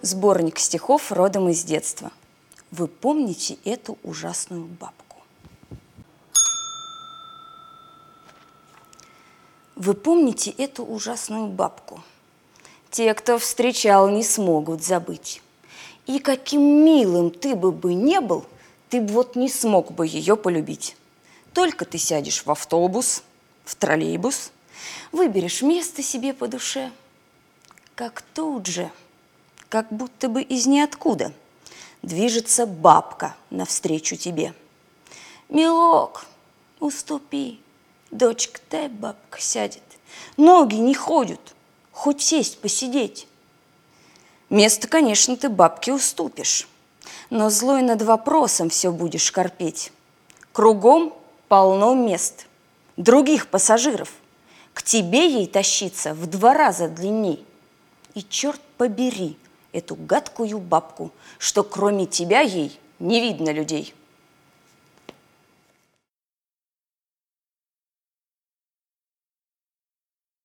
Сборник стихов родом из детства. Вы помните эту ужасную бабку? Вы помните эту ужасную бабку? Те, кто встречал, не смогут забыть. И каким милым ты бы бы не был, ты бы вот не смог бы ее полюбить. Только ты сядешь в автобус, в троллейбус, выберешь место себе по душе, как тут же – как будто бы из ниоткуда движется бабка навстречу тебе. Милок, уступи, дочка ты, бабка сядет. Ноги не ходят, хоть сесть, посидеть. Место, конечно, ты бабке уступишь, но злой над вопросом все будешь корпеть. Кругом полно мест, других пассажиров. К тебе ей тащиться в два раза длинней. И черт побери – эту гадкую бабку, что кроме тебя ей не видно людей.